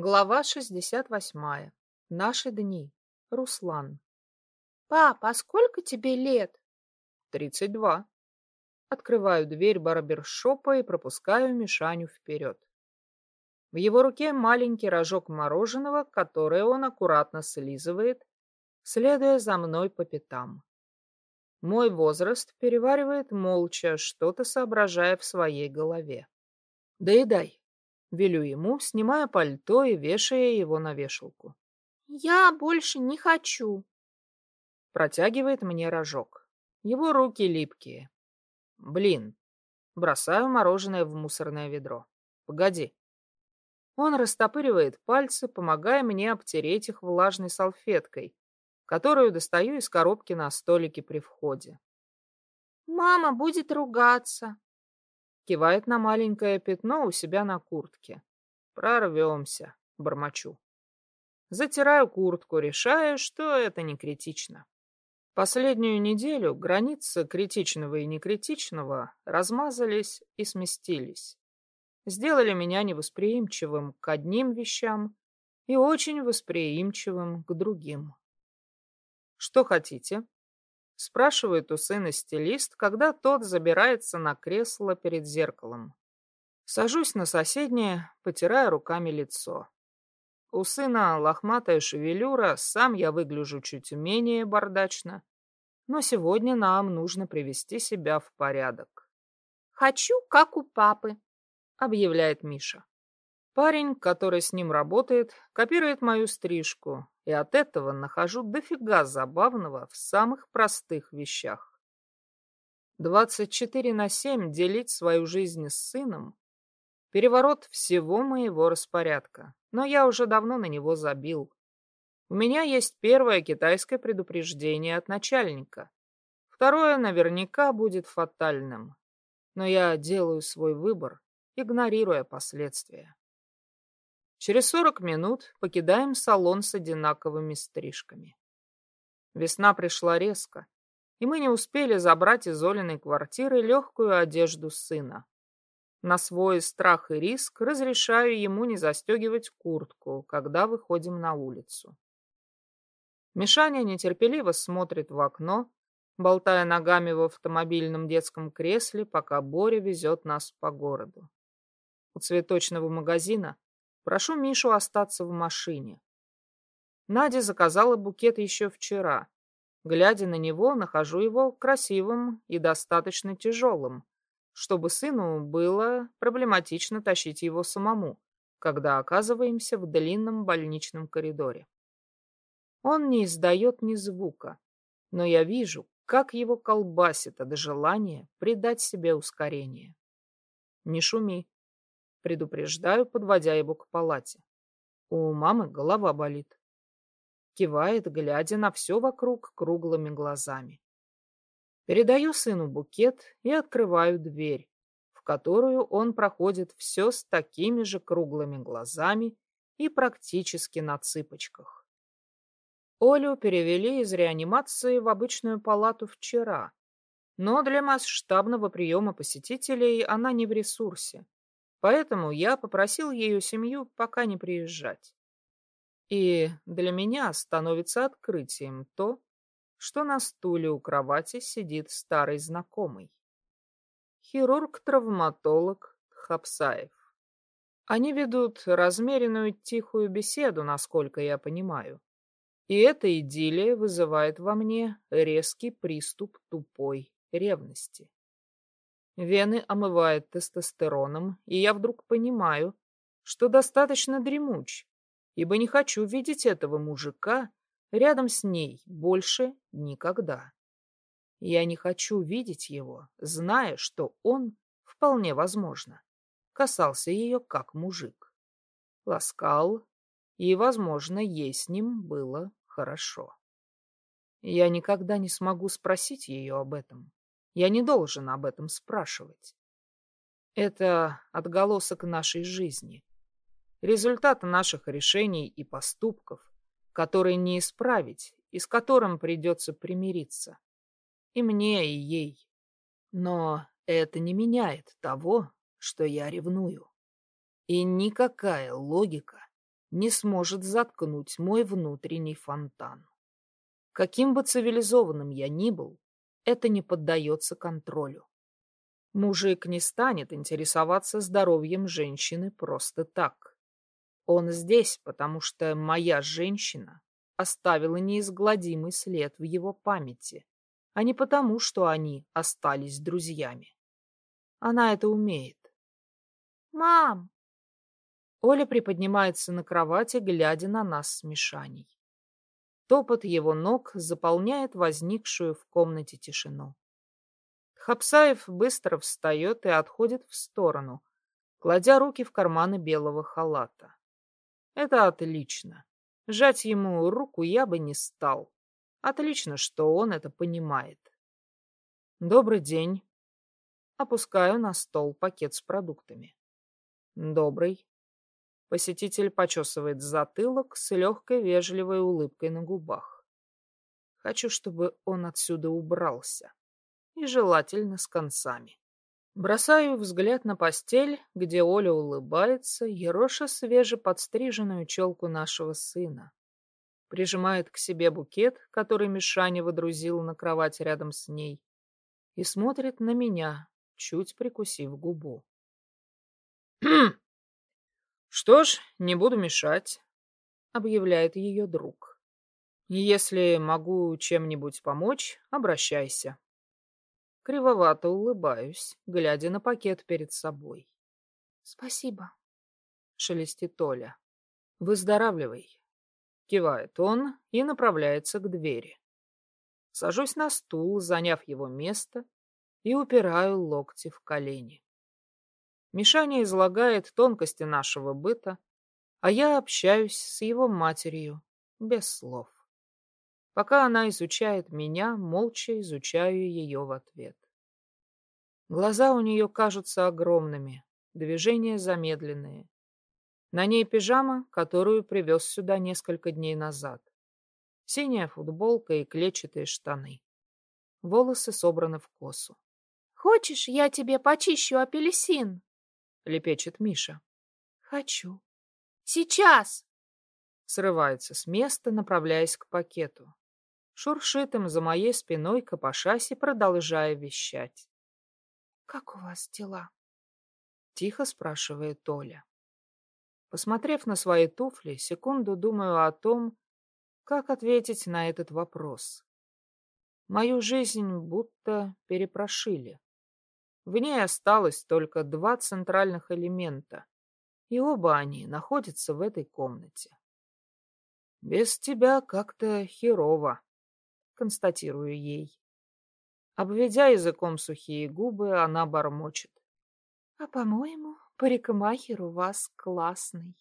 Глава 68. Наши дни. Руслан. Пап, а сколько тебе лет? 32. Открываю дверь барбершопа и пропускаю Мишаню вперед. В его руке маленький рожок мороженого, которое он аккуратно слизывает, следуя за мной по пятам. Мой возраст переваривает молча, что-то соображая в своей голове. «Доедай», — велю ему, снимая пальто и вешая его на вешалку. «Я больше не хочу», — протягивает мне рожок. Его руки липкие. «Блин». Бросаю мороженое в мусорное ведро. «Погоди». Он растопыривает пальцы, помогая мне обтереть их влажной салфеткой, которую достаю из коробки на столике при входе. «Мама будет ругаться», — кивает на маленькое пятно у себя на куртке. «Прорвемся», — бормочу. Затираю куртку, решая, что это не критично. Последнюю неделю границы критичного и некритичного размазались и сместились. Сделали меня невосприимчивым к одним вещам и очень восприимчивым к другим. «Что хотите?» — спрашивает у сына стилист, когда тот забирается на кресло перед зеркалом. Сажусь на соседнее, потирая руками лицо. У сына лохматая шевелюра, сам я выгляжу чуть менее бардачно, но сегодня нам нужно привести себя в порядок. «Хочу, как у папы», — объявляет Миша. Парень, который с ним работает, копирует мою стрижку, и от этого нахожу дофига забавного в самых простых вещах. 24 на 7 делить свою жизнь с сыном — переворот всего моего распорядка, но я уже давно на него забил. У меня есть первое китайское предупреждение от начальника. Второе наверняка будет фатальным, но я делаю свой выбор, игнорируя последствия. Через сорок минут покидаем салон с одинаковыми стрижками. Весна пришла резко, и мы не успели забрать из Олиной квартиры легкую одежду сына. На свой страх и риск разрешаю ему не застегивать куртку, когда выходим на улицу. Мишаня нетерпеливо смотрит в окно, болтая ногами в автомобильном детском кресле, пока Боря везет нас по городу. У цветочного магазина Прошу Мишу остаться в машине. Надя заказала букет еще вчера. Глядя на него, нахожу его красивым и достаточно тяжелым, чтобы сыну было проблематично тащить его самому, когда оказываемся в длинном больничном коридоре. Он не издает ни звука, но я вижу, как его колбасит от желания придать себе ускорение. Не шуми, Предупреждаю, подводя его к палате. У мамы голова болит. Кивает, глядя на все вокруг круглыми глазами. Передаю сыну букет и открываю дверь, в которую он проходит все с такими же круглыми глазами и практически на цыпочках. Олю перевели из реанимации в обычную палату вчера, но для масштабного приема посетителей она не в ресурсе. Поэтому я попросил ее семью пока не приезжать. И для меня становится открытием то, что на стуле у кровати сидит старый знакомый. Хирург-травматолог Хапсаев. Они ведут размеренную тихую беседу, насколько я понимаю. И эта идиллия вызывает во мне резкий приступ тупой ревности. Вены омывает тестостероном, и я вдруг понимаю, что достаточно дремуч, ибо не хочу видеть этого мужика рядом с ней больше никогда. Я не хочу видеть его, зная, что он, вполне возможно, касался ее как мужик. Ласкал, и, возможно, ей с ним было хорошо. Я никогда не смогу спросить ее об этом. Я не должен об этом спрашивать. Это отголосок нашей жизни, результат наших решений и поступков, которые не исправить и с которым придется примириться. И мне, и ей. Но это не меняет того, что я ревную. И никакая логика не сможет заткнуть мой внутренний фонтан. Каким бы цивилизованным я ни был, это не поддается контролю. Мужик не станет интересоваться здоровьем женщины просто так. Он здесь, потому что моя женщина оставила неизгладимый след в его памяти, а не потому, что они остались друзьями. Она это умеет. «Мам!» Оля приподнимается на кровати, глядя на нас с Мишаней. Топот его ног заполняет возникшую в комнате тишину. Хапсаев быстро встает и отходит в сторону, кладя руки в карманы белого халата. Это отлично. Жать ему руку я бы не стал. Отлично, что он это понимает. Добрый день. Опускаю на стол пакет с продуктами. Добрый. Посетитель почесывает затылок с легкой вежливой улыбкой на губах. Хочу, чтобы он отсюда убрался. И желательно с концами. Бросаю взгляд на постель, где Оля улыбается, ероша свежеподстриженную челку нашего сына. Прижимает к себе букет, который Мишаня водрузил на кровать рядом с ней, и смотрит на меня, чуть прикусив губу. «Что ж, не буду мешать», — объявляет ее друг. «Если могу чем-нибудь помочь, обращайся». Кривовато улыбаюсь, глядя на пакет перед собой. «Спасибо», — шелестит Оля. «Выздоравливай», — кивает он и направляется к двери. Сажусь на стул, заняв его место, и упираю локти в колени. Мишаня излагает тонкости нашего быта, а я общаюсь с его матерью без слов. Пока она изучает меня, молча изучаю ее в ответ. Глаза у нее кажутся огромными, движения замедленные. На ней пижама, которую привез сюда несколько дней назад. Синяя футболка и клетчатые штаны. Волосы собраны в косу. «Хочешь, я тебе почищу апельсин?» Лепечет Миша. Хочу. Сейчас! Срывается с места, направляясь к пакету. Шуршит им за моей спиной, копошась и продолжая вещать. Как у вас дела? Тихо спрашивает Толя. Посмотрев на свои туфли, секунду думаю о том, как ответить на этот вопрос. Мою жизнь будто перепрошили. В ней осталось только два центральных элемента, и оба они находятся в этой комнате. «Без тебя как-то херово», — констатирую ей. Обведя языком сухие губы, она бормочет. «А, по-моему, парикмахер у вас классный».